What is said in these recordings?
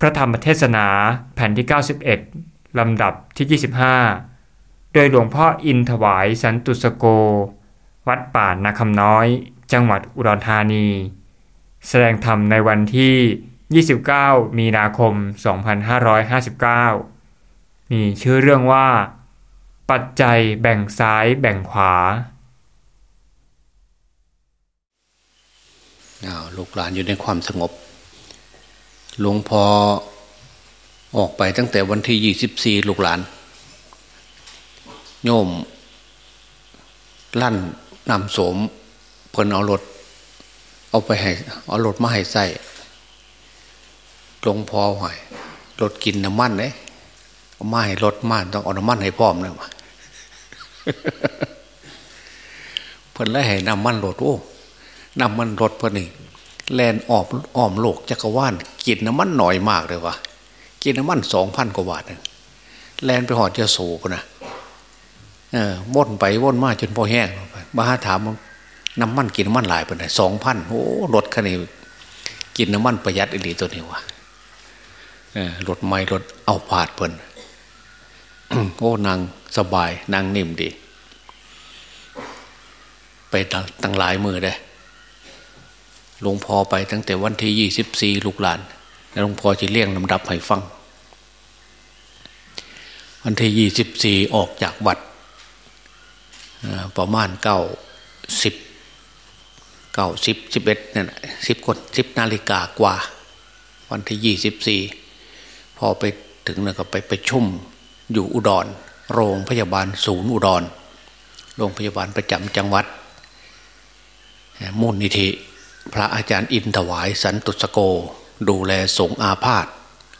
พระธรรมเทศนาแผ่นที่ 91 ลำดับที่ 25 โดยหลวงพ่ออินถวายสันตุสโก วัดป่านาคำน้อย จังหวัดอุดรธานี แสดงธรรมในวันที่ 29 มีนาคม 2559 มีชื่อเรื่องว่า ปัจจัยแบ่งซ้ายแบ่งขวาลูกหลานอยู่ในความสงบ หลวงพ่อออกไปตั้งแต่วันที่ยี่สิบสี่ลูกหลาน โยม ลั่นนำโสมเพิ่นเอารถ เอาไปให้เอารถมาให้ใส่หลวงพ่อหอยรถกินน้ำมันเลยเอามาให้รถมาต้องเอาน้ำมันให้พร้อมเลยมาเพิ่นแล้วให้น้ำมันรถโอ้น้ำมันรถเพิ่นนี่ แลนออมอ้อมโลกจักรวาลกินน้ำมันหน่อยมากเลยวะกินน้ำมันสองพันกว่าบาทนึงแลนไปหอดเจโซปนะเออว่นไปว่นมาจนพอแห้งมาหาถามน้ำมันกินน้ำมันหลายไปไหนสองพันโอ้รถคันนี้กินน้ำมันประหยัดอีหลีตัวนี้วะเออรถไม่รถเอาผาดเพิ่นโอ้นางสบายนางนิ่มดี ไปตั้งหลายมือได้ หลวงพ่อไปตั้งแต่วันที่ยี่สิบสี่ลูกหลานหลวงพ่อจะเลี่ยงลำดับให้ฟัง วันที่ยี่สิบสี่ออกจากวัดประมาณเก้าสิบเก้าสิบสิบเอ็ดเนี่ยสิบคนสิบนาฬิกากว่า วันที่ยี่สิบสี่พอไปถึงแล้วก็ไปไปชุ่มอยู่อุดร โรงพยาบาลศูนย์อุดร โรงพยาบาลประจำจังหวัด มูลนิธิ พระอาจารย์อินถวายสันตุสโก ดูแลสงอาพาธ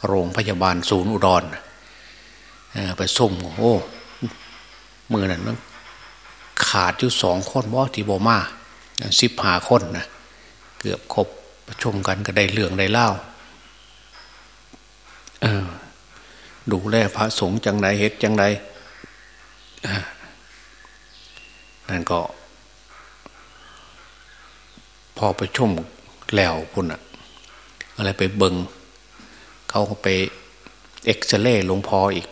โรงพยาบาลศูนย์อุดรไปส่งโอ้มือนั้นมันขาดอยู่สองคนว่าที่บมาสิบหาคนนะเกือบครบประชุมกันก็ได้เรื่องได้เล่าดูแลพระสงฆ์จังไรเหตุจังไรนั่นก็ พอไปชุ่มแล้วพุ่นอะอะไรไปเบิงเขาไปเอ็กซเรย์หลวงพ่ออีก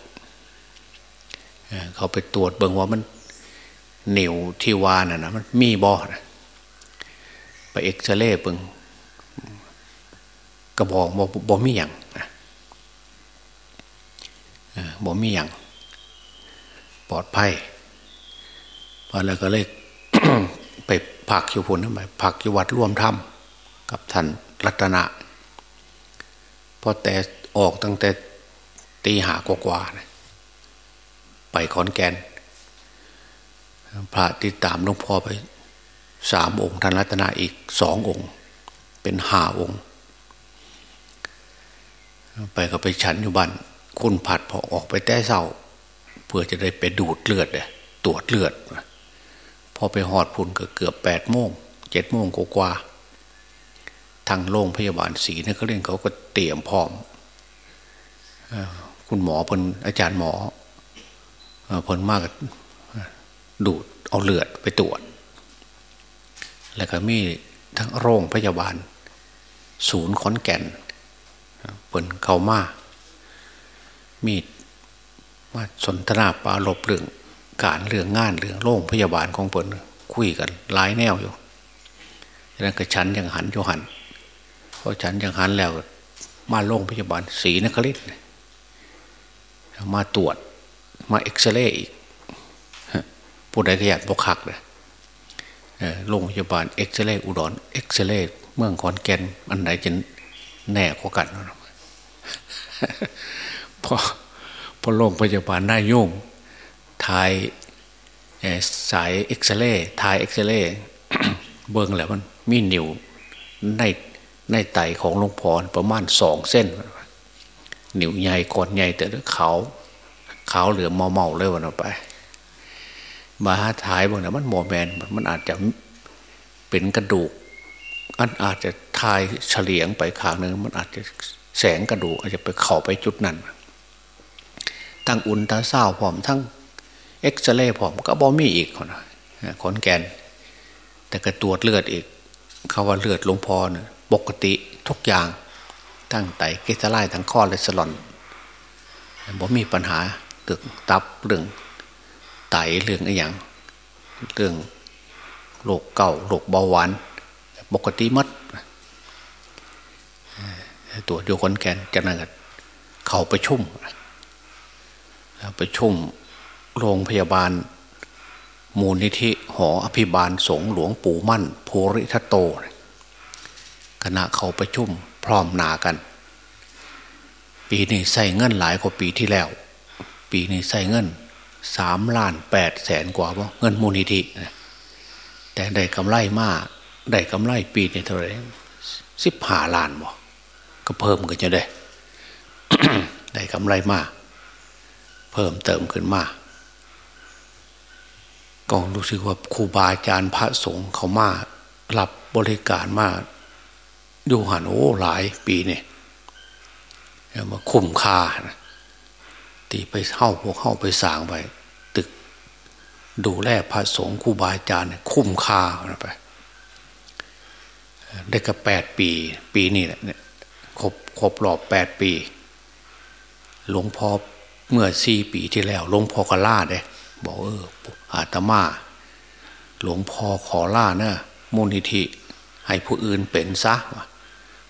เขาไปตรวจเบิงว่ามันเหนียวที่วาน่ะนะมันมีบอนะไปเอ็กซเรย์เบิงกระบอกบอบอมีอย่างนะบอมีอย่างปลอดภัยพอแล้วก็เลย ผักอยู่พุ่นนั่นไปผักอยู่วัดร่วมธรรมกับท่านรัตนะพอแต่ออกตั้งแต่ตีหากว่าๆไปขอนแก่นพระติดตามหลวงพ่อไปสามองค์ท่านรัตนาอีกสององค์ เป็นห้าองค์ ไปก็ไปฉันอยู่บ้านคุณผัดพอออกไปแต่เศร้า เพื่อจะได้ไปดูดเลือดเลยตรวจเลือด พอไปหอดพุ่นก็เกือบแปดโมงเจ็ดโมงกว่าทางโรงพยาบาลศรีนี่ยเขาเล่นเขาก็เตรียมพร้อมคุณหมอเพิ่นอาจารย์หมอเพิ่นมากดูดเอาเลือดไปตรวจ แล้วก็มีทั้งโรงพยาบาล ศูนย์ขอนแก่นเพิ่นเข้ามามีมาสนทนาปาลบเรื่อง การเรื่องงานเรื่องโรงพยาบาลของเพิ่นคุยกันหลายแนวอยู่ดังนั้นก็ฉันยังหันอยู่หันเพอฉันยังหันแล้วมาโรงพยาบาลศรีนครินทร์มาตรวจมาเอ็กซเรย์อีกผู้ใดก็อยากบกคักเลยโรงพยาบาลเอ็กซเรย์อุดรเอ็กซเรย์เมืองขอนแก่นอันไหนจะแน่กว่ากันพอพอโรงพยาบาลน่ายุ่ง ถ่ายสายเอ็กซเรย์ถ่ายเอ็กซเรย์เบิ้งแล้วมันมีนิวในในไตของหลวงพ่อประมาณสองเส้น นิวใหญ่ก้อนใหญ่แต่เขาขาวเหลือเมาเมาเลยวันออกไป มาหาถ่ายบางนะมันโมแมนมันอาจจะเป็นกระดูกอันอาจจะทายเฉลียงไปขางหนึ่งมันอาจจะแสงกระดูกอาจจะไปเข่าไปจุดนั้นทั้งอุ่นทั้งเศร้าพร้อมทั้ง เอ็กซเรย์ผมก็บอมีอีกคนขอนแกนแต่ก็ตรวจเลือดอีก เขาว่าเลือดหลวงพ่อเนี่ยปกติทุกอย่างทั้งไตเกสไลทั้งข้อเลสลอนบ่มีปัญหาเรื่องตับเรื่องไตเรื่องอะไรอย่างเรื่องโรคเก่าโรคเบาหวานปกติมัดตัวเดียวคนแกนจากนั้นเขาไปชุ่มไปชุ่ม โรงพยาบาล มูลนิธิหออภิบาลสงหลวงปู่มั่นภูริทัตโต คณะเขาไปชุ่มพร้อมนากัน ปีนี้ใส่เงินหลายกว่าปีที่แล้ว ปีนี้ใส่เงินสามล้านแปดแสนกว่าเงินมูลนิธิแต่ได้กำไรมากได้กำไรปีนี้เท่าไหร่สิบห้าล้านบ่ก็เพิ่มกันจะได้ ได้กำไรมาก เพิ่มเติมขึ้นมา ก็รู้สึกว่าครูบาอาจารย์พระสงฆ์เขามารับบริการมาอยู่หันโอ้หลายปีเนี่ยมาคุ้มค่านะตีไปเข้าพวกเข้าไปสางไปตึก ดูแลพระสงฆ์ครูบาอาจารย์คุ้มค่าไปได้ก็แปดปี ปีนี้แหละเนี่ยครบครบรอบแปดปี หลวงพ่อเมื่อสี่ปีที่แล้ว หลวงพ่อกล่าเด้ บอกเอออาตมา หลวงพ่อขอล่าเนะมูลนิธิ ให้ผู้อื่นเป็นซะ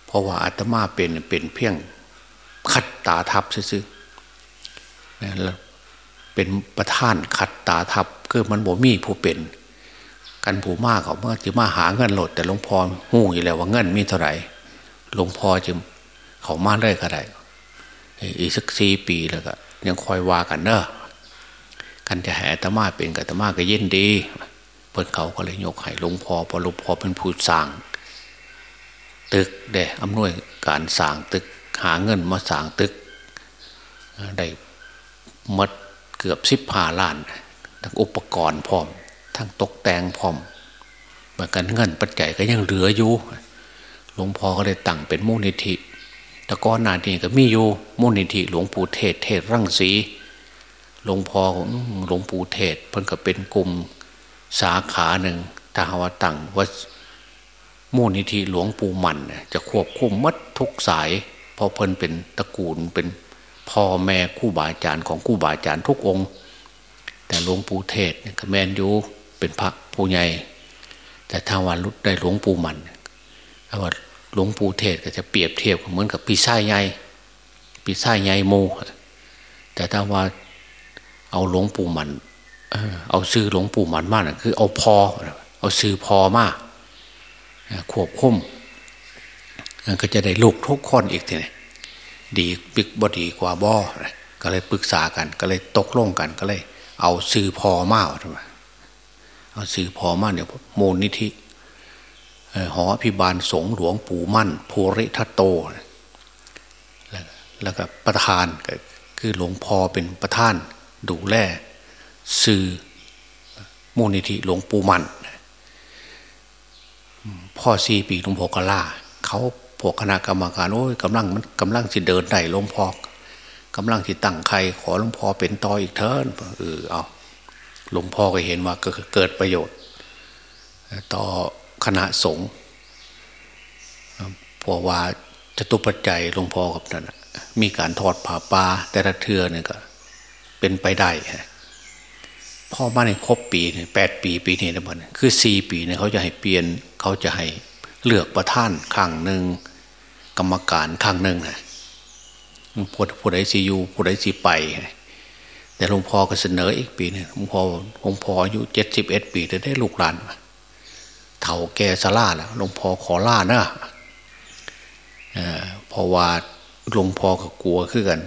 เพราะว่าอาตมาเป็นเป็นเพียงขัดตาทับซื้อแล้วเป็นประธานขัดตาทับคือมันบ่มีผู้เป็น กันผู้มากเขาเมื่อจะมาหาเงินหลด แต่หลวงพ่อหู้อยู่แล้วว่าเงินมีเท่าไหร่หลวงพ่อจึงเขามาได้ก็ได้อีกสักสี่ปีแล้วก็ยังคอยว่ากันเนอะ กันจะแห่ตมาเป็นกัตมาก็เย็นดีเปิดเขาก็เลยยกให้หลวงพ่อพอหลวงพ่อเป็นผู้สร้าง ตึกเดอำนวยการสร้างตึกหาเงินมาสร้างตึก ได้มดเกือบสิบห้าล้าน ทั้งอุปกรณ์พร้อม ทั้งตกแต่งพร้อมเหมือนกันเงินปัจจัยก็ยังเหลืออยู่หลวงพ่อก็เลยตั้งเป็นมูลนิธิแต่ก่อนหน้านี้ก็มีอยู่มูลนิธิหลวงปู่เทศเทศรังสี หลวงพ่อของหลวงปู่เทศเพิ่นก็เป็นกลุ่มสาขาหนึ่งถ้าหาว่าตั้งว่ามูลนิธิหลวงปู่มันจะควบคุมมัดทุกสายเพราะเพิ่นเป็นตระกูลเป็นพ่อแม่คู่บาอาจารย์ของคู่บาอาจารย์ทุกองค์ แต่หลวงปู่เทศก็แมนยูเป็นพระผู้ใหญ่แต่ถ้าวันรุดได้หลวงปู่มันถ้าว่าหลวงปู่เทศก็จะเปรียบเทียบเหมือนกับปีซ่าใหญ่ปีซ่าใหญ่โมแต่ถ้าว่า เอาหลวงปู่มันเอาซื้อหลวงปู่มันมากนะคือ เอาพอ เอาซื้อพอมากขวบคุ้มก็จะได้ลูกทุกคนอีกทีนี่ดีปิกบดีกว่าบ่อก็เลยปรึกษากัน ก็เลยตกลงกันก็เลย เอาซื้อพอมากทำไมเอาซื้อพอมากเนี่ยมูลนิธิหอพิบาลสงหลวงปู่มั่นภูริทัตโต แล้วก็ประธานก็คือหลวงพ่อเป็นประธาน ดูแลสื่อมูลนิธิหลวงปู่มันพ่อซีปีหลวงพ่อกล่าเขาพวกคณะกรรมการโอ้ยกำลังมันกำลังสิเดินได้หลวงพ่อกำลังสิตั้งใครขอหลวงพ่อเป็นต่ออีกเทินเออเอาหลวงพ่อก็เห็นว่าก็เกิดประโยชน์ ต่อคณะสงฆ์พราะว่าจะตุปัจจัยหลวงพ่อกับนั่นมีการทอดผ่าปลาแต่ละเทือเนี่ยก็ เป็นไปได้พ่อมาในครบปีเนี่ยแปดปีปีนี้นะมันคือสี่ปีเนี่ยเขาจะให้เปลี่ยนเขาจะให้เลือกประธานข้างหนึ่งกรรมการข้างหนึ่งนะผู้ผู้ใดซียูผู้ใดซีไปแต่หลวงพ่อก็เสนออีกปีนึงหลวงพ่อหลวงพ่ออายุเจ็ดสิบเอ็ดปีจะได้ลูกหลานเถ่าแกสลาแล้วหลวงพ่อขอล่านะเพราะว่าหลวงพ่อก็กลัวขึ้นกัน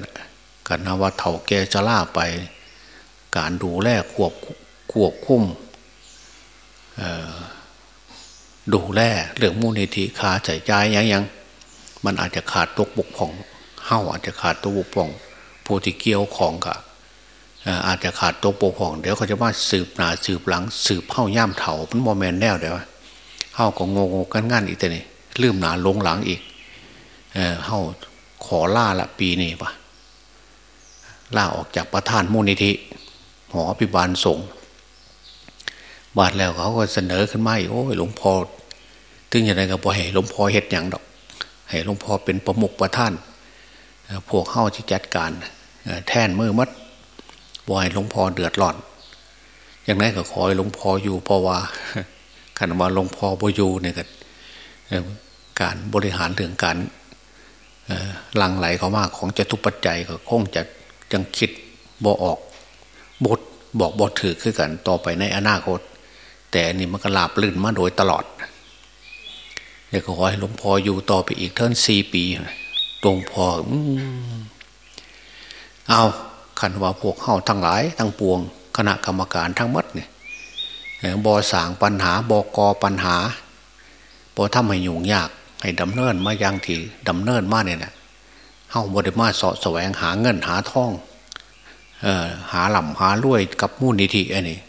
กันนะว่าเถ่าแกจะล่าไป การดูแลควบควบคุมดูแลเรื่องมูลนิธิขาใส่ใจยังยังมันอาจจะขาดตกบกพ่องเฮาอาจจะขาดตัวบกพ่องผู้ที่เกี่ยวของกับอาจจะขาดตัวบกพ่อง เดี๋ยวเขาจะมาสืบหนาสืบหลัง สืบเฮ้าย่ามเถามันโมเมนแนวเดี๋ยวเฮาก็งงกันงันอีกแต่นี่ลืมหนาลงหลังอีกเฮาขอล่าละปีนี้ปะ ล่าออกจากประธานมูลนิธิหอพิบาลสงฆ์บาดแล้วเขาก็เสนอขึ้นมาอีกโอ้ยหลวงพ่อถึงอย่างไรก็พอให้หลวงพ่อเฮ็ดอย่างดอก ให้หลวงพ่อเป็นประมุขประท่านพวกเข้าที่จัดการแท่นมือมัดวายหลวงพ่อเดือดร้อนอย่างนั้นก็ขอให้หลวงพ่ออยู่เพราะว่าขันมาหลวงพ่อบ่อยู่เนี่ยก็การบริหารเรื่องการลังไหลเขามากของจตุปัจจัยก็คงจะ ยังคิดบ่ออกบทบอกบทถือขึ้นกันต่อไปในอนาคต แต่นี่มันก็ลาบลื่นมาโดยตลอดเดี๋ยวขอให้หลวงพ่ออยู่ต่อไปอีกเท่านสี่ปีหลวงพ่อเอาขันว่าพวกเข้าทั้งหลาย ทั้งปวง คณะกรรมการทั้งมัดเนี่ยบอสางปัญหาบอกอปัญหาบอทำให้ยุ่งยาก ให้ดำเนินมาอย่างที่ดำเนินมาเนี่ยนะ เฮาบริมาสาะแสวงหาเงินหาทองออหาหล่ำหารวยกับมูลนิธิอันนี้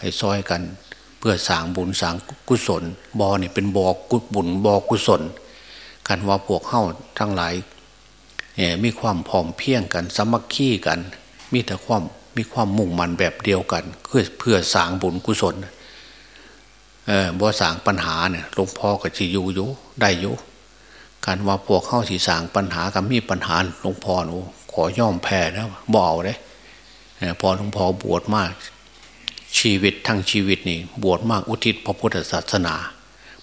ให้ซอยกัน เพื่อสางบุญสางกุศลบอเนี่ยเป็นบอกุบุญบอกุศล กันว่าพวกเข้าทั้งหลายเมีความพร้อมเพียงกันสมัคคีกัน มีแต่ความมีความมุ่งมั่นแบบเดียวกันเพื่อเพื่อสางบุญกุศลเออบ่สางปัญหาเนี่ยหลวงพ่อก็จะอยู่อยู่ได้อยู่ การว่าพวกเข้าสีสางปัญหากับมีปัญหาหลวงพ่อหนูขอย่อมแพ้นะบ่เอาเลยพอหลวงพ่อบวชมาก ชีวิตทั้งชีวิตนี่บวชมากอุทิศพระพุทธศาสนา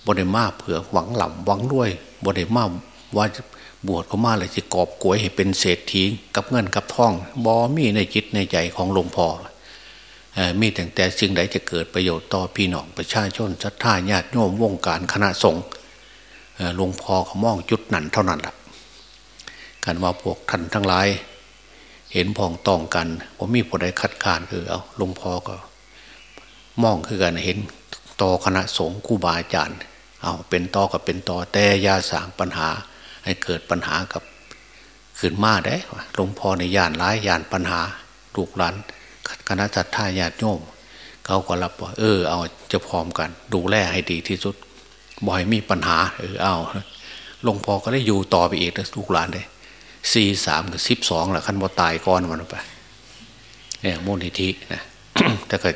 บริมาเผื่อหวังหล่ำหวังรวยบริมาว่าบวชเขามาเลยจะกอบกวยให้เป็นเศรษฐีกับเงินกับทองบอมีในจิตในใจของหลวงพ่อมีแต่แต่สิ่งใดจะเกิดประโยชน์ต่อพี่น้องประชาชนศรัทธาญาติโยมวงการคณะสงฆ์ หลวงพ่อเขามองจุดนั้นเท่านั้นแหละกันว่าพวกท่านทั้งหลาย เห็นพ้องต้องกันว่ามีผู้ใดคัดค้านคือเอาหลวงพ่อก็มองคือกันเห็นต่อคณะสงฆ์ครูบาอาจารย์เอาเป็นต่อกับเป็นต่อแต่ยาสางปัญหา ให้เกิดปัญหากับขึ้นมาได้หลวงพ่อในยานร้ายยานปัญหาลูกหลานคณะจัตตาญาติโยมเขาก็รับว่าเออ เอาจะพร้อมกัน ดูแลให้ดีที่สุด บ่อยมีปัญหาเออเอาหลวงพ่อก็ได้อยู่ต่อไปอีกลูกหลานเลยสี่สามกับสิบสองแหละขั้นบ่ตายก่อนมันไปเนี่ยมูลนิธินะถ้าเกิด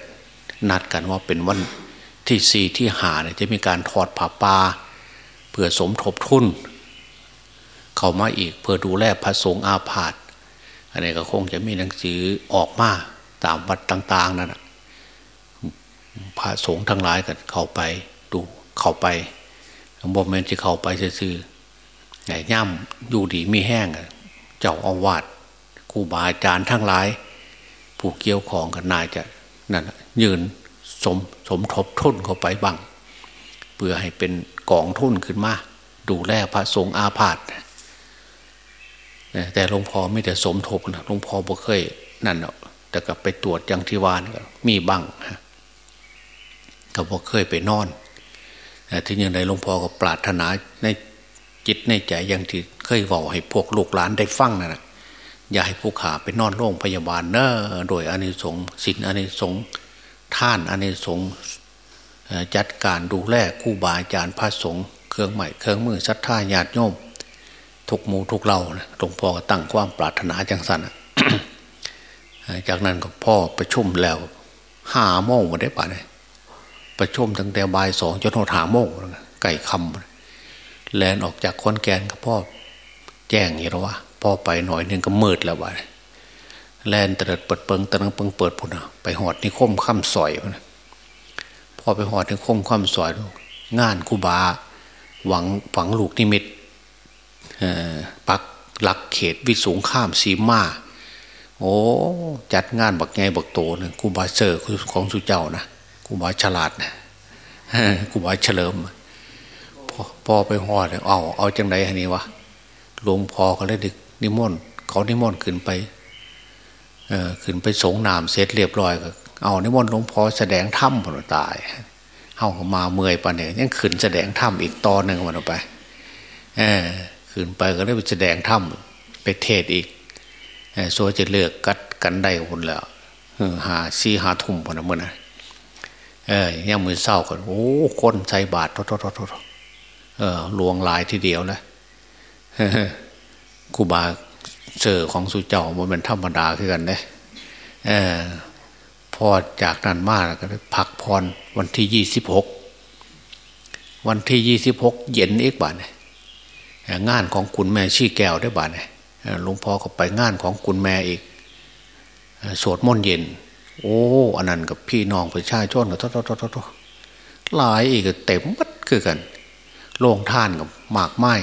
นัดกันว่าเป็นวันที่สี่ที่หาเนี่ยจะมีการถอดผ้าปาเพื่อสมทบทุน เข้ามาอีกเพื่อดูแลพระสงฆ์อาพาธอันนี้ก็คงจะมีหนังสือออกมาตามวัดต่าง ๆนั่นพระสงฆ์ทั้งหลายกันเข้าไป เข้าไปบ่แมนที่เข้าไปซื่อๆใหญ่ย่ำอยู่ดีม่แห้งเจ้าอาวาสครูบาอาจารย์ทั้งหลาย ผู้เกี่ยวของกันนายจะนั่นยืนสมสมทบทุนเข้าไปบ้างเพื่อให้เป็นกองทุนขึ้นมาดูแลพระสงฆ์อาพาธแต่หลวงพ่อไม่แต่สมทบนะหลวงพ่อบ่เคยนั่นเนาะแต่ก็ไปตรวจยังที่วานก็มีบ้างก็บ่เคยไปนอน ที่ยังไงหลวงพ่อก็ปรารถนาในจิตในใจอย่างที่เคยบอกให้พวกลูกหลานได้ฟังนะ่ะอย่าให้ผู้ขาไปนอนโรงพยาบาลเนอะโดยอนิสงส์สินอนิสงส์ท่านอนิสงส์จัดการดูแลคู่บาอาจารย์พระสงฆ์เครื่องใหม่เครื่องมือศรัทธาญาติโยมทุกหมู่ทุกเราหลวงพ่อก็ตั้งความปรารถนาจังสันจากนั้นก็พ่อประชุมแล้วห้าโมงวันได้ป่ะเนี่ย ประชุมตั้งแต่บ่ายสองจนหาโมงไก่คำแลนออกจากคอนแกนกับพ่อแจ้งอย่างว่าพ่อไปหน่อยหนึ่งก็มืดแล้ววะแลนเติดเปิดเปิงตะนังเปิงเปิดพุ่นไปหอดนิคมข้ามซอยพ่อไปหอดนิคมข้ามซอยงานคูบาหวังฝังลูกนิมิตปักหลักเขตวิสูงข้ามสีมาโอ้ จัดงานบักไงบักโตนะคูบาเซอร์ของสุเจ้านะ กูบาฉลาดนะกูบาเฉลิมพอพอไปหอดเอาเอาจังไรอันนี้วะหลวงพ่อเขาเลยดึกนิมนต์เขานิมนต์ขึ้นไปเออขึ้นไปสงนามเสร็จเรียบร้อยก็เอานิมนต์หลวงพ่อแสดงถ้ำผลตายเฮามาเมื่อยปะเนี่ยยังขึ้นแสดงถ้ำอีกตอนหนึ่งวันออกไปเออขึ้นไปก็ได้ไปแสดงถ้ำไปเทศอีกโซจะเลือกกัดกันได้คนแล้วหาซีหาทุ่มพนะเมื่อนะ เออย่างมือเศร้ากันโอ้คนใส่บาทททททเออลวงลายทีเดียวนะกูบาเจอของสุเจ้ามันเป็นธรรมดาคือกันเนี่ยเออพอจากนั้นมากก็พักพรวันที่ยี่สิบหกวันที่ยี่สิบหกเย็นอีกบาทเนี่ยงานของคุณแม่ชี้แก้วได้บานเนี่ยหลวงพ่อก็ไปงานของคุณแม่อีกสวดมนต์เย็น โอ้อันนั้นกับพี่น้องประชาชนก็ทททหลายอีกเต็มมัดคือกันโล่งท่านกับหมากไม้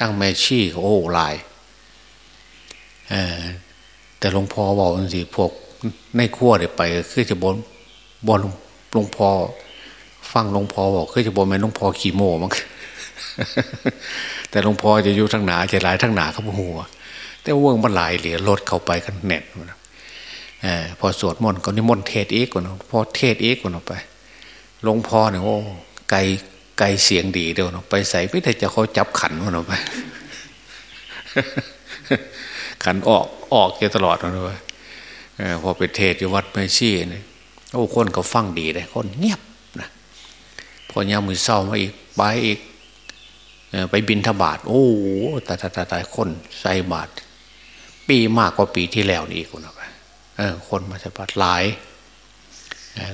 ตั้งแม่ชี้ก็โอ้หลายแต่หลวงพ่อบอกสิพวกในขั้วเดี๋ยวไป คือจะบนบนหลวงพ่อฟังหลวงพ่อบอกคือจะบนแม่หลวงพ่อขี่โม่มั้งแต่หลวงพ่อจะอยู่ทั้งหนาจะหลายทั้งหนาเขาหัวแต่เวิ้งมันหลายเหลือรถเข้าไปกันเน็ตอ พอสวดมนต์ก็นิมนต์เทศอีกก่อนพอเทศอีกก่อนไปหลวงพ่อเนี่ยโอ้ไกลไกลเสียงดีเดียวไปใส่ไม่ได้จะเขาจับขันมันไปขันออกออกจะตลอดเลยพอไปเทศอยู่วัดไม่ชี้เนี่ยโอ้คนก็ฟังดีเลยคนเงียบนะพอยามมือเศร้ามาอีกไปอีกไปบินทบาทโอ้ตายตายตายคนใส่บาทปีมากกว่าปีที่แล้วนี่อีกคนไป คนมาสบาทหลาย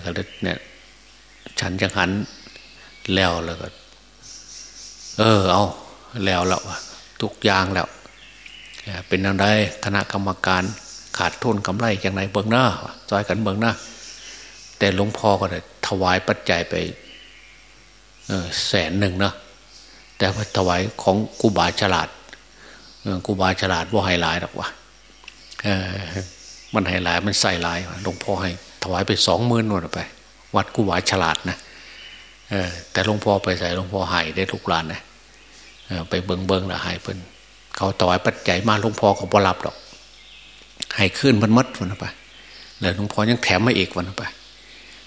ก็เลยเนี่ย ฉันจังหันแล้วแล้วก็ เออ เอาแล้วแล้วทุกอย่างแล้วเป็นอะไรคณะกรรมการขาดทุนกำไรอย่างไรเบื้องหน้าจอยกันเบื้องหน้าแต่หลวงพ่อก็ได้ถวายปัจจัยไปแสนหนึ่งนะแต่พถวายของกูบาฉลาดกูบาฉลาดว่าไฮไลท์หรอกวะ มันไฮไลท์มันใส่ลายหลวงพ่อให้ถวายไปสองหมื่นนวดไป วัดกูบาฉลาดนะแต่หลวงพ่อไปใส่หลวงพ่อหายได้ทุกลานนะไปเบิงเบิงละหายเพิ่นเขาถวายปัจจัยมาหลวงพ่อเขาบ่รับหรอกให้ขึ้นมันมัดวันไปแล้วหลวงพ่อยังแถมมาอีกวันไป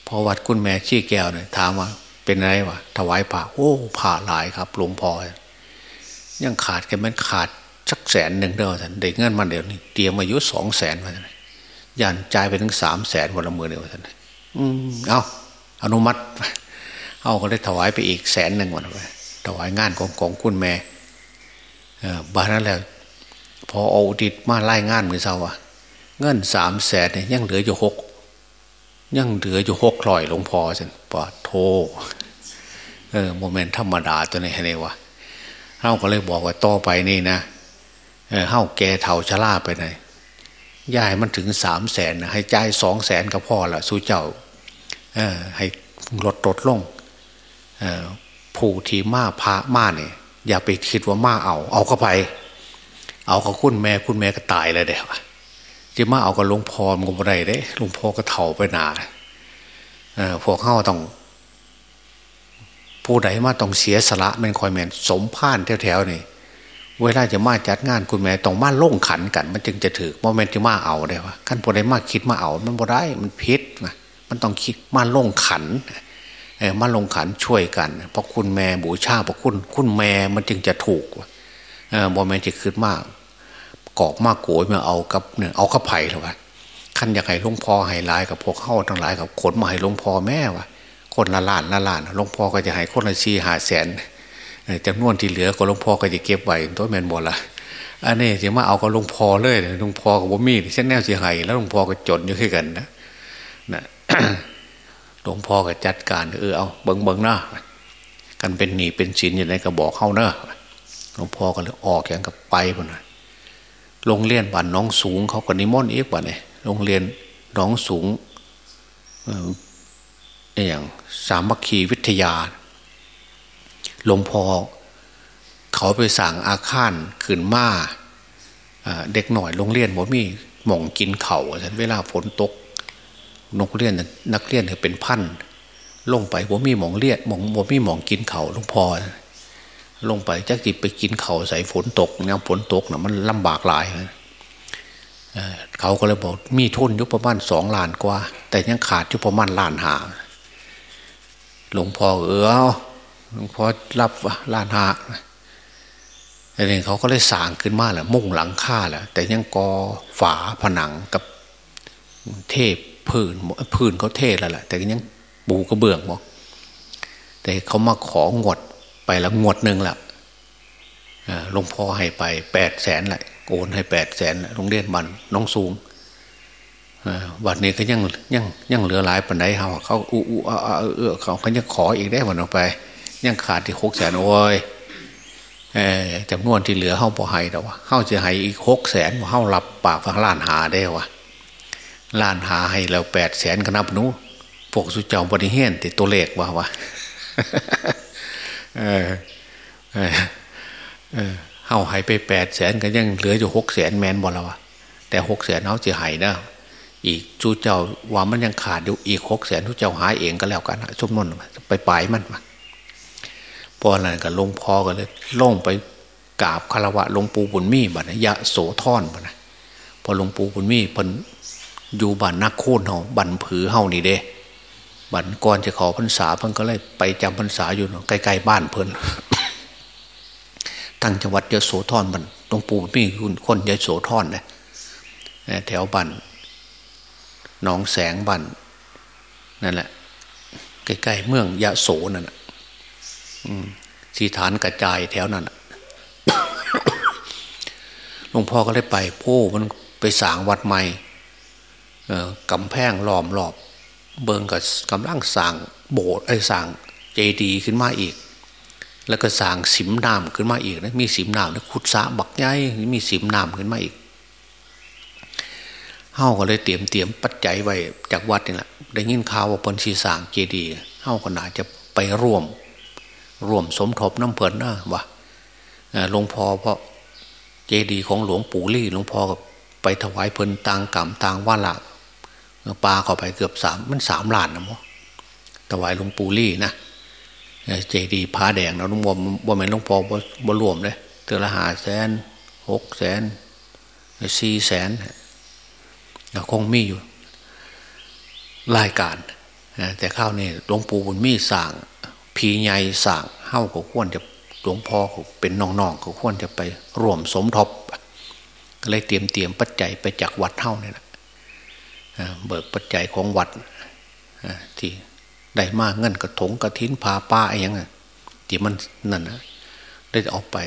พอวัดคุณแม่ชี้แก้วเนี่ยถามว่าเป็นไรวะถวายผ่าโอ้ผ่าหลายครับหลวงพ่อยังขาดกันมันขาดสักแสนหนึ่งเดียวท่านเด็กเงินมันเดี๋ยวนี้เตรียมอายุสองแสนมาท่าน ยันจ่ายไปถึงสามแสนวันละมือเดียวท่านอืมเอาอนุมัติ เอาก็ได้ถวายไปอีกแสนหนึ่งวันไปถวายงานของของคุณแม่บานั้นแล้วพอเอาดิดมาไล่งานมือเศร้าอะเงินสามแสนเนี่ยยังเหลืออยู่หกยังเหลืออยู่หกร้อยหลวงพ่อสิปอดโทเออโมเมนต์ธรรมดาตัวนี้เนี่ยวะเฮาก็เลยบอกว่าต่อไปนี่นะเออเฮาแกเท่าชราไปไหน ย่ายมันถึงสามแสนให้จ่ายสองแสนก็พอละสู้เจ้าเอให้ลดลดลงอผู้ที่มาพระมาเนี่ยอย่าไปคิดว่ามาเอา เอาเข้าไป เอาเขาคุณแม่คุณแม่ก็ตายเลยเดี๋ยวจะมาเอากับหลวงพ่อมันก็บ่ได้เด้หลวงพ่อก็เถ่าไปหนาเอพวกเข้าต้อง ผู้ใดมาต้องเสียสละมันคอยแมนสมพานแถวๆนี่ เวลาจะมาจัดงานคุณแม่ต้องมาล่งขันกัน มันจึงจะถือโมเมนต์ที่มาเอาได้ว่าขั้นผู้ใดมาคิดมาเอา มันบ่ได้มันพิษนะมันต้องคิดมาล่งขันเออมาลงขันช่วยกันเพราะคุณแม่บูชาเพราะคุณคุณแม่มันจึงจะถูกเออโมเมนต์จะคืดมากกอกมากโกยมาเอากับเนี่ยเอาข้าไผ่หรอวะขั้นอยากให้หลวงพ่อให้ร้ายกับพวกเข้าทั้งหลายกับขนมาให้หลวงพ่อแม่วะคนละล้านละล้านหลวงพ่อก็จะให้คนละชีหาแสน จำนวนที่เหลือก็หลวงพ่อก็จะเก็บไว้ตัวแมนบอลละอันนี้จะมาเอากับหลวงพ่อเลยหลวงพ่อกับบ่มีเช่นแนวเสียหายแล้วหลวงพ่อก็จนอยู่ขึ้นกันนะนะหลวงพ่อก็จัดการเออเอาเบิงเบิงหน้ากันเป็นหนีเป็นสินอย่างไรก็บอกเข้าเนอะหลวงพ่อก็เลยออกอย่างกับไปหมดเลยโรงเรียนบ้านน้องสูงเขาก็นิมนต์อีกว่าเนี่ยโรงเรียนน้องสูงอย่างสามัคคีวิทยา หลวงพ่อเขาไปสั่งอาคารขืนมาเด็กหน่อยโรงเรียนบ่มีหม่องกินเข่าเวลาฝนตกนักเรียนนักเรียนเป็นพันลงไปบ่มีหม่องเลียดหม่องบ่มีหม่องกินเข่าหลวงพ่อลงไปจักจิบไปกินเข่าใส่ฝนตกเนี่ยฝนตกนะมันลำบากหลายเขาก็เลยบอกมีทุนยุประมาณสองล้านกว่า แต่ยังขาดยุประมาณล้านหาหลวงพ่อเออ หลวงพ่อรับล้านหาแต่เนี่ยเขาก็เลยสางขึ้นมาแหละมุ่งหลังค่าแหละแต่ยังกอฝาผนังกับเทพพื้นพื้นเขาเทแล้วแหละแต่ยังปูกระเบื้องบอกแต่เขามาของวดไปแล้วงวดหนึ่งแหละหลวงพ่อให้ไปแปดแสนแหละโอนให้แปดแสนโรงเรียนมันน้องสูงวันนี้ก็ยังยังยังเหลือหลายปันไดเขาเขาอู้อู้เออเขาเขายังขออีกได้วันออกไป ยังขาดที่หกแสนโอ้ยจำนวนที่เหลือเข้าพอให้แต่ว่าเข้าจะให้อีกหกแสนเข้ารับปากฟังล้านหาได้วะล้านหาให้แล้วแปดแสนกนับนู้พวกสุเจ้าบริเฮนติดตัวเลขว่าวะเออเออเออเข้าให้ไปแปดแสนก็ยังเหลืออยู่หกแสนแมนบอแล้ววะแต่หกแสนเขาจะให้นะอีกจูเจ้าว่ามันยังขาดอยู่อีกหกแสนทุเจ้าหาเองก็แล้วกันชุมนนไปปลายมันมา พออะไรก็ลงพอกันเลยล่งไปกราบคารวะหลวงปู่บุญมีบันะยะโสธรบันะพอหลวงปู่บุญมีเพิ่นอยู่บ้านนักโค่นเฮาบันผือเฮานี่เด้บันก่อนจะขอพรรษาเพิ่นก็เลยไปจำพรรษาอยู่ใกล้ๆบ้านเพิ่นตั้งจังหวัดยะโสธรบันหลวงปู่บุญมีคุณคนยะโสธรนะแถวบันหนองแสงบันนั่นแหละใกล้ๆเมืองยะโสนั่น สีฐานกระจายแถวนั้นหลวงพ่อก็เลยไปผู้มันไปสางวัดใหม่กำแพงล้อมรอบ เบิงกับกำลังสางโบสถ์ไอ้สางเจดีย์ขึ้นมาอีก แล้วก็สางสิมน้ำขึ้นมาอีกนะมีสิมน้ำนะขุดสะบักใหญ่มีสิมน้ำขึ้นมาอีกเฮาก็เลยเตรียมเตรียมปัจจัยไว้จากวัดนี่แหละได้ยินข่าวว่าปนชีสางเจดีย์เฮาก็น่าจะไปร่วม ร่วมสมทบน้ำเพลินนะวะหลวงพ่อเพราะเจดีย์ของหลวงปู่ลี่หลวงพ่อก็ไปถวายเพลินต่างกรรมต่างว่าละปลาเข้าไปเกือบสามมันสามล้านนะมั้งถวายหลวงปู่ลี่นะเจดีย์ผาแดงเราลวงพ่อบ่แม่นหลวงพ่อบ่รวมเลยเตือละหาแสนหกแสนสี่แสนคงมีอยู่รายการแต่ข้าวนี่หลวงปู่บุญมีสั่ง พีใหญ่สั่งเฮ้าก็ควรจะหลวงพ่อเป็นน้องๆก็ควรจะไปร่วมสมทบก็เลยเตรียมเตรียมปัจจัยไปจากวัดเท่านี่แหละเบิกปัจจัยของวัดที่ได้มากเงินกระถงกระทิ้นพาป้าอะไรอย่างเงี้ยที่มันนั่นนะได้ออกไป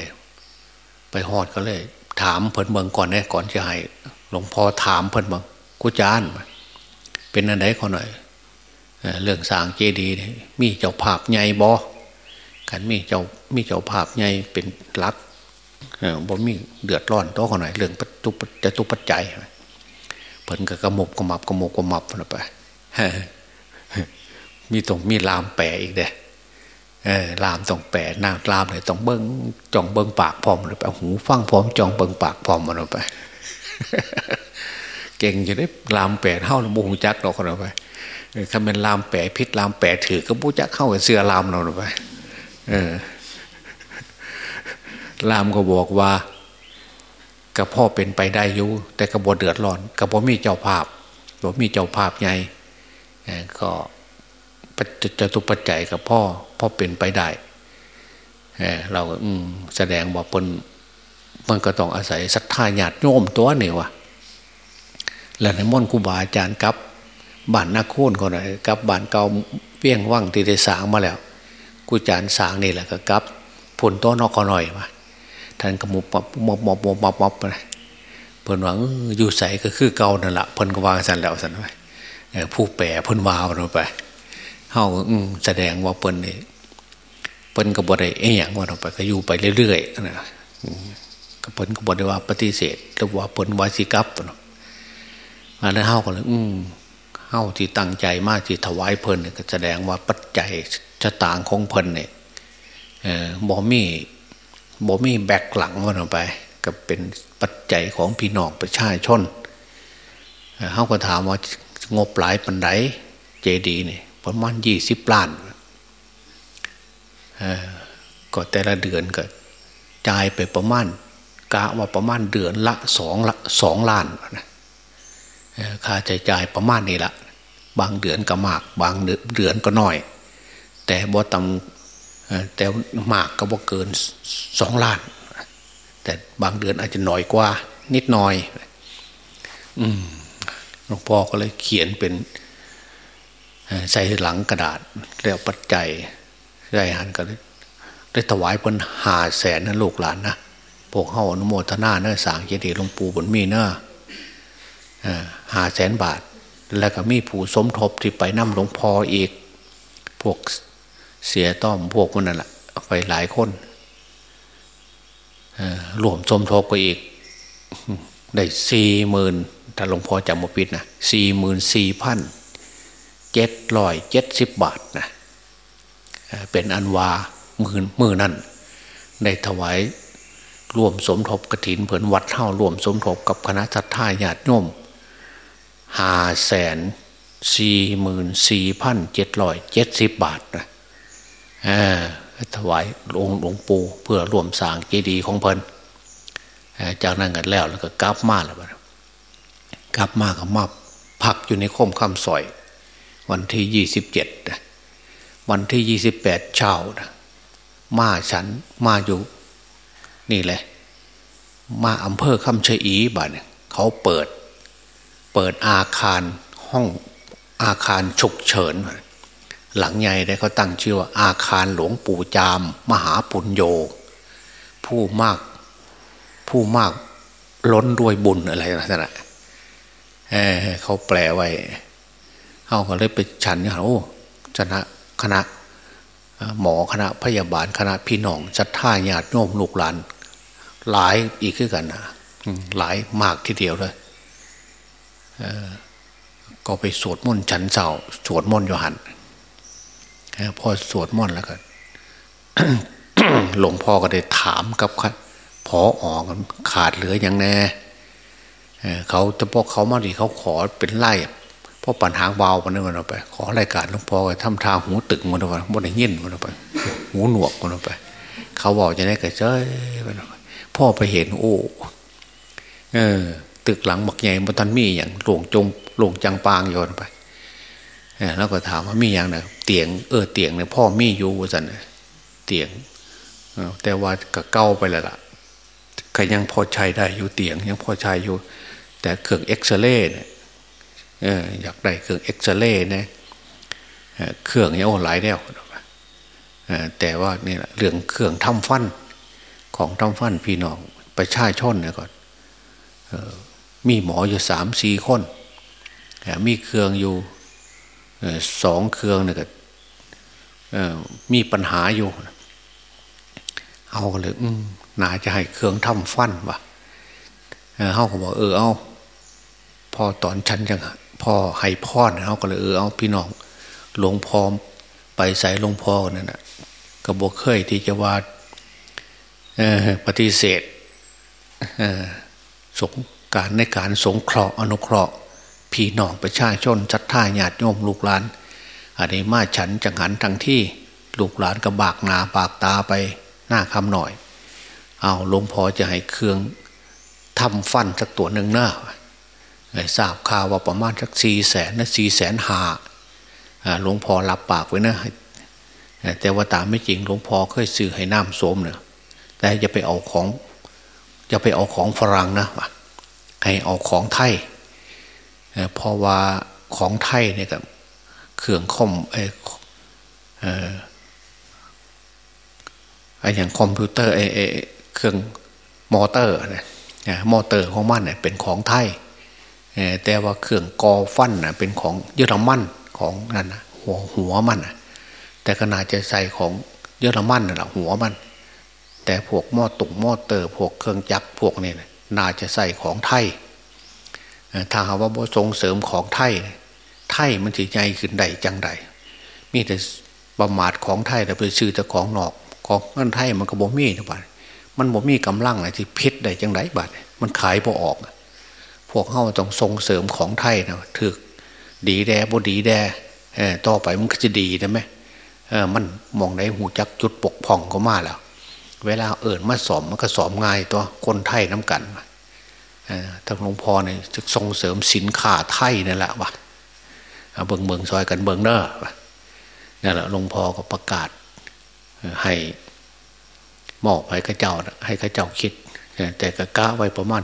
ไปหอดก็เลย ถามเพิ่นเมืองก่อนเนี่ยก่อนจะให้หลวงพ่อถามเพิ่นเมืองกุจานเป็นอันไหนเขาหน่อย เรื่องสางเจดีย์มีเจ้าภาพใหญ่บอกันมีเจ้ามีเจ้าภาพใหญ่เป็นรักบ่มีเดือดร้อนตัวเขาหน่อยเรื่องปัจจุจะตุปัจจัยเพิ่นก็กระมบกระมับกระมบกระมับไปมีตรงมีลามแปะอีกเด้เออลามต้องแปะนางลามเลยต้องเบิ้งจ้องเบิ้งปากพร้อมเลยไปหูฟังพร้อมจ้องเบิ้งปากพร้อมมันไป เก่งจะได้ลามแปะเท่าบูงจักเราคนไป ถ้าเป็นลามแปะพิษลามแปะถือก็บูจักเข้ากับเสื้อลามเราไปเออลามก็บอกว่ากับพ่อเป็นไปได้อยู่แต่กระบวเดือดร้อนกระบวมีเจ้าภาพบอกมีเจ้าภาพไงก็จะตุปัจจัยกับพ่อพ่อเป็นไปได้เราอืแสดงว่าเป็นมันก็ต้องอาศัยศรัทธาญาติโยมตัวนี่วะแล้วในม่อนคูบาอาจารย์กับ บ้านนักโค่นคนไหนกับบ้านเก่าเปี้ยงว่างที่ได้สางมาแล้ว กูจานสางนี่แหละก็กับผลตัวนอกหน่อยมาท่านก็มุบมอบมอบมอบมอบมอบไปเพิ่นว่าอยู่ใสก็คือเก่านั่นแหละเพิ่นก็วางสันแล้วสันไปผู้แปรเพิ่นวาวลงไปเฮาแสดงว่าเพิ่นนี่เพิ่นก็บ่ได้เอี่ยงว่าลงไป ก็อยู่ไปเรื่อยๆนะก็เพิ่นก็บ่ได้ว่าปฏิเสธหรือว่าเพิ่นวาสิกับเนาะมาแล้วเฮาก็เลยอืม เฮาที่ตั้งใจมากที่ถวายเพิ่นก็แสดงว่าปัจจัยชะตางของเพิ่นเนี่ยเออบ่มีบ่มีแบกหลังมันออกไป ก็เป็นปัจจัยของพี่น้องประชาชนเขาก็ถามว่างบหลายปันไดเจดีเนี่ยประมาณยี่สิบล้านก็แต่ละเดือนก็จ่ายไปประมาณกะว่าประมาณเดือนละสองละสองล้านนะ ค่าใช้จ่ายประมาณนี้ละบางเดือนก็มาก บางเดือนก็น้อย แต่บ่ตำแต่มากก็บ่เกินสองล้าน แต่บางเดือนอาจจะน้อยกว่า นิดหน่อย อืมหลวงพ่อก็เลยเขียนเป็นใส่หลังกระดาษแล้วปัจจัยได้หันก็ได้ถวายเพิ่นหาแสนนะลูกหลานนะพวกเข้าอนุโมทนาเนื้อสางเจดีย์หลวงปู่บนมีเนื้อ หาแสนบาท แล้วก็มีผู้สมทบที่ไปนั่มหลวงพ่ออีก พวกเสียต้อมพวกคนนั่นแหละไปหลายคนรวมสมทบก็อีก ได้สี่หมื่นถ้าหลวงพ่อจำมาปิดนะสี่หมื่นสี่พันเจ็ดร้อยเจ็ดสิบบาทนะเป็นอันวามือมือนั่นได้ถวายรวมสมทบกระถินเผินวัดเท่ารวมสมทบกับคณะทัตทาญาติโยม ห้าแสนสี่หมื่นสี่พันเจ็ดร้อยเจ็ดสิบบาทนะถวายองค์หลวงปู่เพื่อรวมสร้างเจดีย์ของเพลินจากนั้นกันแล้วแล้วก็กลับมาแล้วกลับมาก็มาพักอยู่ในโคมคำสอย วันที่ยี่สิบเจ็ดวันที่ยี่สิบแปดเช้านะมาฉันมาอยู่ นี่แหละ มาอำเภอคำชะอีบ้านเขาเปิด เปิดอาคารห้องอาคารฉุกเฉิน หลังใหญ่ได้เขาตั้งชื่อว่าอาคารหลวงปู่จาม มหาปุญโย ผู้มากผู้มากล้นด้วยบุญอะไรนั่นแหละเเขาแปลไว้เขาก็เลยไปฉันเนี่ยโอ้ชนะคณะหมอคณะพยาบาลคณะพี่น้องชัดท่าญาติโยมลูกหลาน หลายอีกขึ้นกันนะหลายมากทีเดียวเลย ก็ไปสวดมนต์ฉันเสาสวดมนต์โยหันพอสวดมนต์แล้วก็หลวงพ่อก็ได้ถามกับพอออกขาดเหลืออย่างแน่เขาจะพกเขามาดีเขาขอเป็นไล่เพราะปัญหาเบามันนึกมันไป ขอรายการหลวงพ่อไปทำทางหูตึงมันไปบนได้ยินมันไป หูหนวกมันไป เขาบอกจะได้กระเจ้ยมันไปพ่อไปเห็นโอ้เออ ตึกหลังบักใหญ่บนทันมีอย่างหลวงจงหลวงจังปางโยนไปแล้วก็ถามว่ามีอย่างนะเตียงเออเตียงเนี่ยพ่อมีอยู่สันเตียงแต่ว่าก็เก้าไปแล้วล่ะก็ยังพอใช้ได้อยู่เตียง ยังพอใช้อยู่ แต่เครื่องเอ็กซเรย์เนี่ยอยากได้เครื่องเอ็กซเรย์นะเครื่องเนี่ยโอ้หลายแล้วแต่ว่านี่แหละเรื่องเครื่องทำฟันของทำฟันพี่น้องประชาชนเนี่ยก่อน มีหมออยู่สามสี่คน มีเครื่องอยู่สองเครื่องเนี่ยก็มีปัญหาอยู่ เอาเลยน่าจะให้เครื่องทำฟันวะเขาก็บอกเออเอาพอตอนชั้นจังพ่อให้พ่อเขาก็เลยเออเอาพี่น้องหลวงพ่อไปใส่หลวงพ่อนั่นนะก็บอกเคยที่จะว่าปฏิเสธสง การในการสงเคราะห์อนุเคราะห์พี่น้องประชาชนชัดท่าญาติโยมลูกหลาน อันนี้มาฉันจังหันทั้งที่ลูกหลานกระบากนาปากตาไปหน้าคำหน่อย เอาหลวงพ่อจะให้เครื่องทำฟันสักตัวหนึ่งหน้าไอ้ทราบข่าวว่าประมาณสักสี่แสนนะสี่แสนหาหลวงพ่อรับปากไว้นะแต่ว่าตามไม่จริงหลวงพ่อเคยซื้อให้น้ำโสมเนะแต่จะไปเอาของจะไปเอาของฝรั่งนะ ให้เอาของไทยเพราะว่าของไทยเนี่ยกับเครื่องคอมไออย่างคอมพิวเตอร์ไอเครื่องมอเตอร์เนี่ยมอเตอร์ของมันเนี่ยเป็นของไทยแต่ว่าเครื่องกอฟันนะเป็นของเยอรมันของนั่นนะหัวหัวมันนะแต่ขนาดจะใส่ของเยอรมันน่ะหัวมัน แต่พวกหม้อตุ่มหม้อเตอร์พวกเครื่องจักรพวกนี้น่ น่าจะใส่ของไทยถ้าหาว่าส่งเสริมของไทย ไทยมันถือใหญ่ขึ้นใดจังใดมีแต่ประมาทของไทยแต่ไปซื้อแต่ของนอก ของเงินไทยมันก็บ่มีนะบ้านมันบ่มีกำลังอะไรที่พิษใดจังไดบ้านมันขายพอออก พวกเขาต้องส่งเสริมของไทยนะถือดีแดบ่ดีแดต่อไปมันก็จะดีนะไหมมันมองในหูจักจุดปกพ่องก็มาแล้ว เวลาเอิญมาสอมมันก็สอมง่ายตัวคนไทยน้ากันทางหลวงพ่อเนี่ยจะส่งเสริมสินค้าไทยนั่แหละวะเบิงเบิงซอยกันเบิงเนอนั่นแหละหลวงพ่อก็ประกาศให้มอบให้ข้าเจ้า ให้ข้าเจ้าคิด แต่ก็ก้าไว้ประมาณ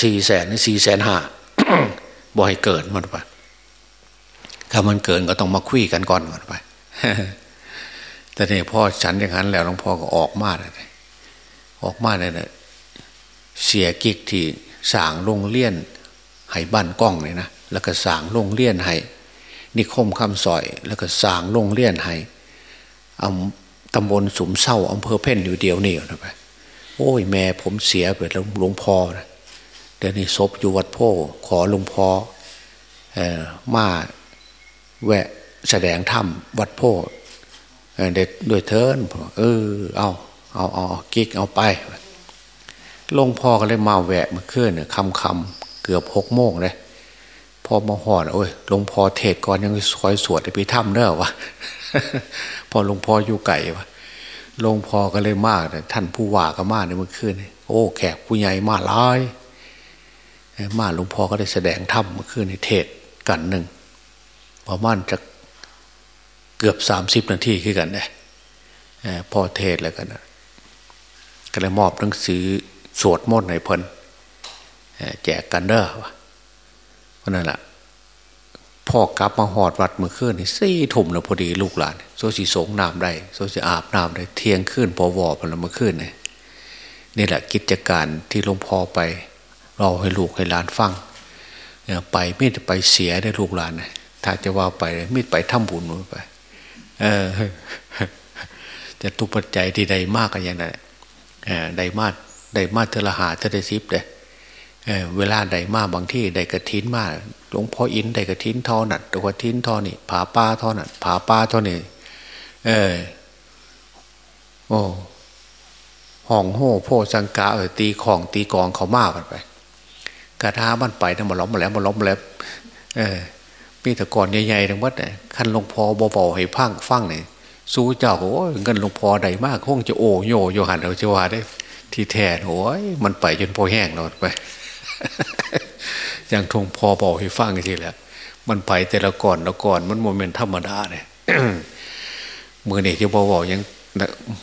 สี่แสนสี่แสนห้าบ่ให้เกิดมันไปถ้ามันเกินก็ต้องมาคุยกันก่อนมันไปแต่เนี่ยพ่อฉันอย่างนั้นแล้วหลวงพ่อก็ออกมาเลย ออกมาเนี่ยเสียกิกที่สางโรงเลี้ยนให้บ้านกล้องเลยนะแล้วก็สางโรงเลี้ยนให้นิคมคำสอย แล้วก็สางโรงเลี้ยนให้อำตำบลสุมเศร้าอำเภอเพ่นอยู่เดียวนี่นะไปโอ้ยแม่ผมเสียไปแล้วหลวงพ่อนะเดี๋ยวนี้ศพอยู่วัดโพขอหลวงพ่อเออมาแวะแสดงธรรมวัดโพเด็ดด้วยเทินเออเอา เอาเอากิ๊กเอาไปหลวงพ่อก็เลยมาแวะมาขึ้นเนี่ยคำคำเกือบหกโมงเลยพอมาหอดโอ้ยหลวงพ่อเทศก่อนยังคอยสวดไปถ้ำเด้อวะพอหลวงพ่ออยู่ไก่วะหลวงพ่อก็เลยมากท่านผู้ว่าก็มากในเมื่อคืนโอ้แขกผู้ใหญ่มาหลายมาหลวงพ่อก็ได้แสดงธรรมเมื่อคืนในเทศกันหนึ่งประมาณจะเกือบสามสิบนาทีขึ้นกันเนี่ยพอเทศแล้วกันนะ ก็เลยมอบหนังสือสวดมนต์ในเพลินแจกกันเด้อเพราะนั่นแหละพ่อกลับมาหอดวัดเมื่อคืนนี่สี่ทุ่มแล้วพอดีลูกหลานโซสีสงน้ำได้โซสีอาบน้ำได้เที่ยงคืนพอวอพลเมื่อคืนนี่นี่แหละกิจการที่หลวงพ่อไปเราให้ลูกให้หลานฟังไปไม่ไปเสียได้ลูกหลานนะถ้าจะว่าไปไม่ไปทำบุญไป เออจะตุปัจจัยที่ใดมากกันอย่างนั้น ใดมากใดมาเทละหาเทละสิบเลยเวลาใดมาบางที่ใดกระถินมาหลวงพ่ออินใดกระถินทอหนัดตัวกระถินทอนี่ผาป้าทอหนัดผาป้าทอนี่เออโอ้ห้องโห่โพสังกาเออตีของตีกองเขามากไปกระทามันไปทั้งมาล้อมมาแล้วมาล้อมแล้วเออมีแต่ก่อนใหญ่ๆทั้งวัดเนี่ยขั้นหลวงพ่อเบาๆให้พังฟังเนี่ย สู้เจ้าโอ้ยเงินหลวงพ่อใดมากคงจะโอโยโยหันเราจะว่าได้ ที่แทนโอ้ยมันไปจนพอแห้งเราไปอย่างทงพอบอกให้ฟังทีแหละมันไปแต่ละก่อนละก่อนมันโมเมนต์ธรรมดาเนี่ยมือเนี่ยที่บอกบอกยัง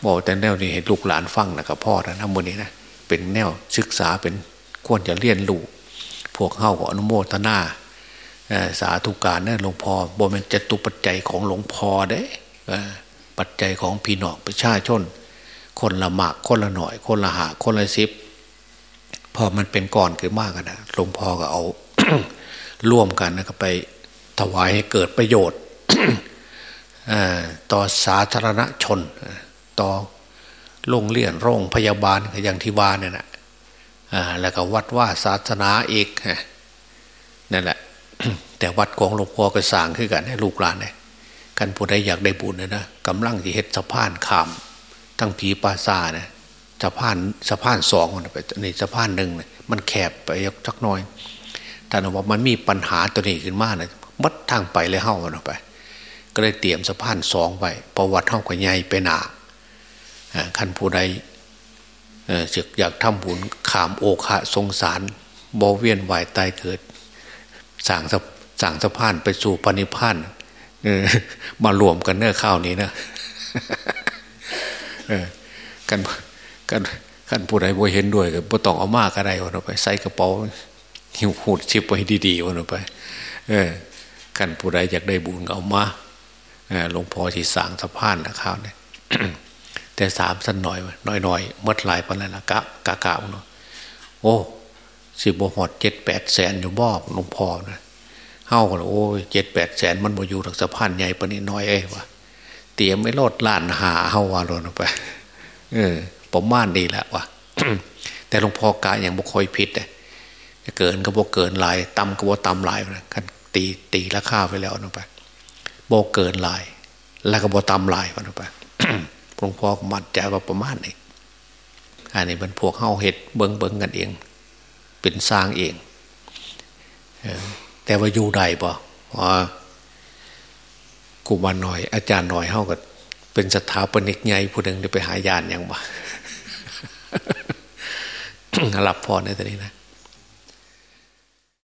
บอกแต่แนวนี้เห็นลูกหลานฟังนะครับพ่อนะนะมือนี้นะเป็นแนวศึกษาเป็นควรจะเรียนรู้พวกเข้าของอนุโมทนาสาธุการนะหลวงพ่อบอกมันจะตุปัจจัยของหลวงพ่อเด้ ปัจจัยของพี่น้องประชาชน คนละหมากคนละหน่อย คนละหาคนละสิบพอมันเป็นก่อนคือมากกันนะหลวงพ่อก็เอาร่วมกันนะก็ไปถวายให้เกิดประโยชน์ต่อสาธารณชน ต่อโรงเรียนโรงพยาบาลอย่างที่ว่าเนี่ยนะแล้วก็วัดว่าศาสนาอีกนั่นแหละ แต่วัดของหลวงพ่อก็สั่งขึ้นกันให้ลูกหลานเนี่ย กันผู้ใดอยากได้บุญนะนะกำลังที่เฮ็ดสะพานขาม ทั้งผีปาซาเนี่ยสะพานสะพานสองไปในสะพานหนึ่งเนี่ยมันแคบไปยักน้อยแต่ว่ามันมีปัญหาตัวนี้ขึ้นมาเนี่ยมัดทางไปเลยเฮ้ากันออกไป ก็เลยเตรียมสะพานสองไปประวัติเท่ากับใหญ่ไปหนาขันผู้ใดเสึกอยากทำบุญขามโอคะสงสารบอเวียนวายตายเกิดสั่งสั่งสะพานไปสู่ปณิพาน มารวมกันเนื้อข้าวนี้นะกันกันกันผู้ใดบ่เห็นด้วยก็บ่ต้องเอามากอะไรวันไป ใส่กระเป๋าหิวหูดชิบไปดีๆวันไป เออกันผู้ใดอยากได้บุญเอามาหลวงพ่อที่สางสะพานนะข้าวเนี่ยแต่สามสั้นหน่อยหน่อยหน่อยมดลายปนแล้วละกะกะกะเนาะโอ้สิบหอดเจ็ดแปดแสนอยู่บ่หลวงพ่อนะ เฮ้ากันโอ้ยเจ็ดแปดแสนมันมาอยู่ทางสะพานใหญ่ปนิดน้อยเอ้วะเตียมไม่ลดล้านหาเฮ้าวาลงไปเออประมาณนี้แหละวะแต่หลวงพ่อกาอย่างบุคอยผิดเลยเกินก็บอกเกินลายต่ำก็บอกต่ำลายนะกันตีตีราคาไปแล้วนะไปบอกเกินลาย แล้วก็บอกต่ำลายนะไปหลวงพ่อมัดใจว่าประมาณนี้อันนี้เป็นพวกเฮาเห็ดเบิ้งเบิ้งกันเอง เป็นสร้างเอง แต่ว่าอยู่ใดบ่ว่ากูมาหน่อย อาจารย์หน่อยเฮาก็เป็นสถาปนิกใหญ่ผู้หนึ่งจะไปหายานอย่างบ่หลับพอในตอนนี้นะ